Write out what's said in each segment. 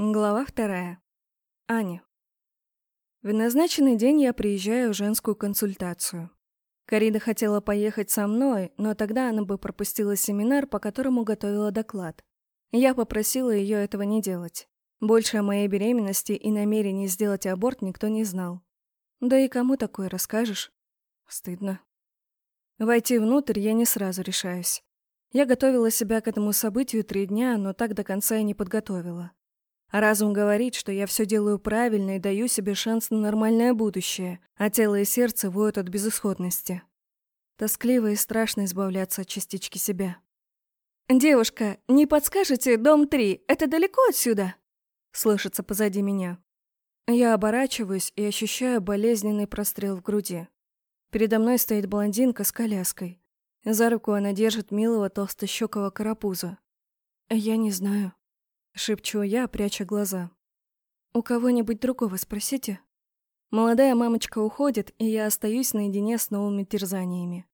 Глава вторая. Аня. В назначенный день я приезжаю в женскую консультацию. Карина хотела поехать со мной, но тогда она бы пропустила семинар, по которому готовила доклад. Я попросила ее этого не делать. Больше о моей беременности и намерении сделать аборт никто не знал. Да и кому такое расскажешь? Стыдно. Войти внутрь я не сразу решаюсь. Я готовила себя к этому событию три дня, но так до конца и не подготовила. Разум говорит, что я все делаю правильно и даю себе шанс на нормальное будущее, а тело и сердце воют от безысходности. Тоскливо и страшно избавляться от частички себя. «Девушка, не подскажете, дом 3, это далеко отсюда?» Слышится позади меня. Я оборачиваюсь и ощущаю болезненный прострел в груди. Передо мной стоит блондинка с коляской. За руку она держит милого толстощекого карапуза. Я не знаю. Шепчу я, пряча глаза. «У кого-нибудь другого спросите?» Молодая мамочка уходит, и я остаюсь наедине с новыми терзаниями.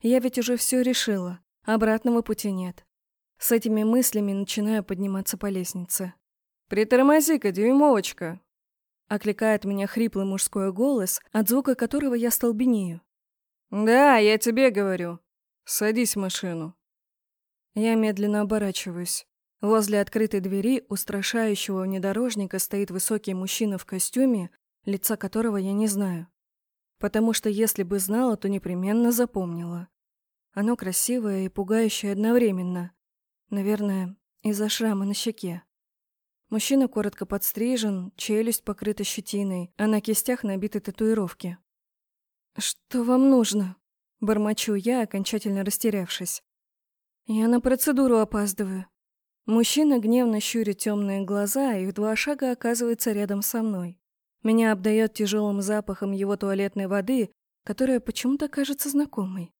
Я ведь уже все решила, обратного пути нет. С этими мыслями начинаю подниматься по лестнице. «Притормози-ка, дюймовочка!» Окликает меня хриплый мужской голос, от звука которого я столбенею. «Да, я тебе говорю. Садись в машину». Я медленно оборачиваюсь. Возле открытой двери устрашающего внедорожника стоит высокий мужчина в костюме, лица которого я не знаю. Потому что если бы знала, то непременно запомнила. Оно красивое и пугающее одновременно. Наверное, из-за шрама на щеке. Мужчина коротко подстрижен, челюсть покрыта щетиной, а на кистях набиты татуировки. «Что вам нужно?» – бормочу я, окончательно растерявшись. «Я на процедуру опаздываю». Мужчина гневно щурит темные глаза и в два шага оказывается рядом со мной. Меня обдает тяжелым запахом его туалетной воды, которая почему-то кажется знакомой.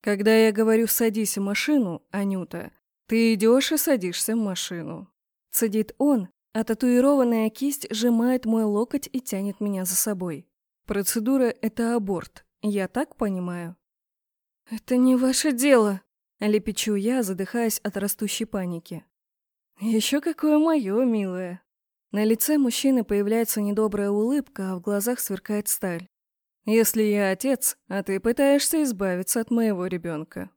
Когда я говорю «садись в машину», Анюта, ты идешь и садишься в машину. Цедит он, а татуированная кисть сжимает мой локоть и тянет меня за собой. Процедура — это аборт, я так понимаю? «Это не ваше дело», Лепечу я, задыхаясь от растущей паники. Еще какое мое, милое. На лице мужчины появляется недобрая улыбка, а в глазах сверкает сталь. Если я отец, а ты пытаешься избавиться от моего ребенка.